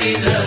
Happiness.